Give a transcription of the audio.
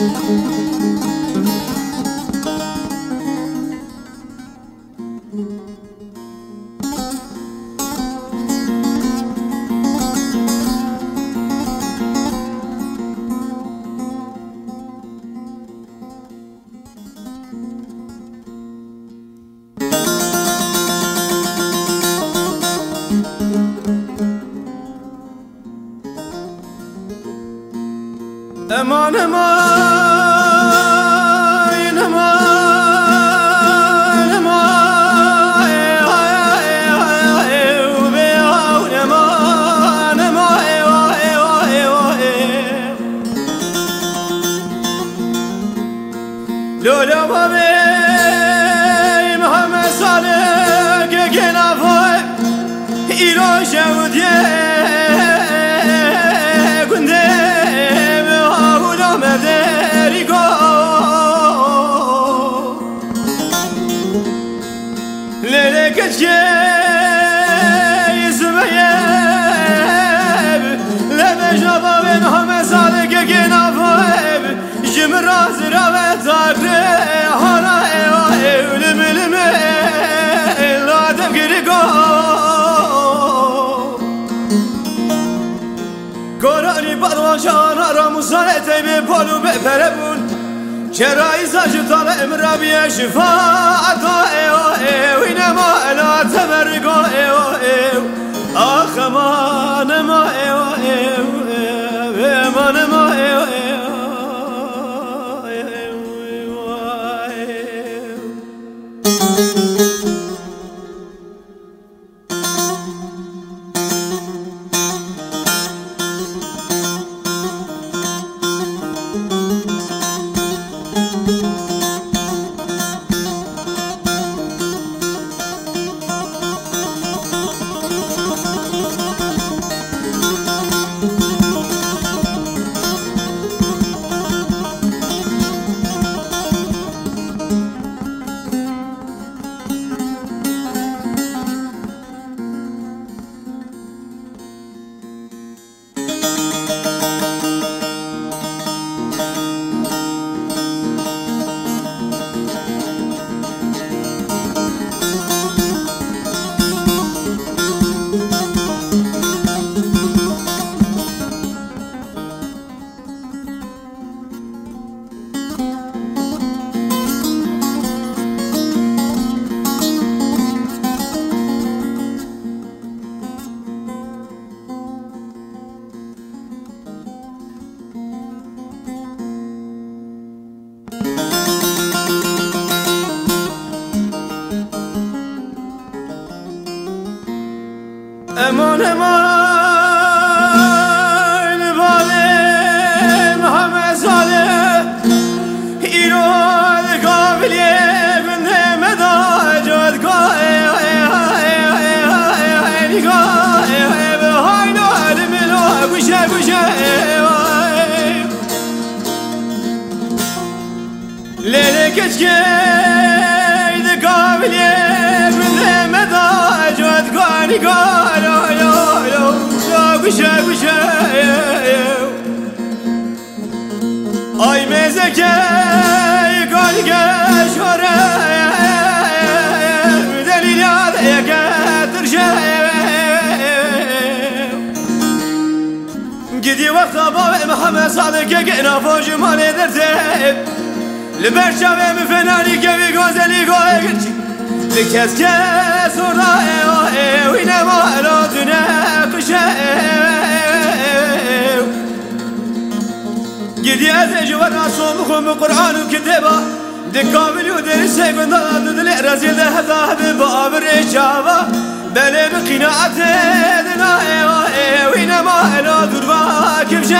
Música eman eman eman eman Lola babe Muhammed Salih Gegen avoy İlo şevdiye Lele geçke Yüzmeyeb Leme jaba ve Muhammed Salih Gegen avoy Jimra zira ve takre Hana eva evlim ilmi Ladem geri go Korani barvajan aramuzan eteybi polu be چرا ایزا جتار امرا بیه شفاعت ایو ایو اینما إلا تبرگو ایو ایو آخ ما نما امان امان ظالم همه ظالم. ایران قابلی به نعمت جادگاه نگاه به های نال ملا بوشه بوشه لیلی کچکه Ay mezeke galge şore Delil yadeye getir şey Gidi vakta bavet Muhammed Sadık'a gena focu mal ederdim Liber şavemi fenali kevi gözeli goye geçi Bir kez kez orada نزج وقع صومخ بقرآن وكتابة. دكامل ودير سيف ضاد دل رزيل هذا بأمر إجابة بل بقناعته دنا إيوا إيوا إنما إلا دربا كبشه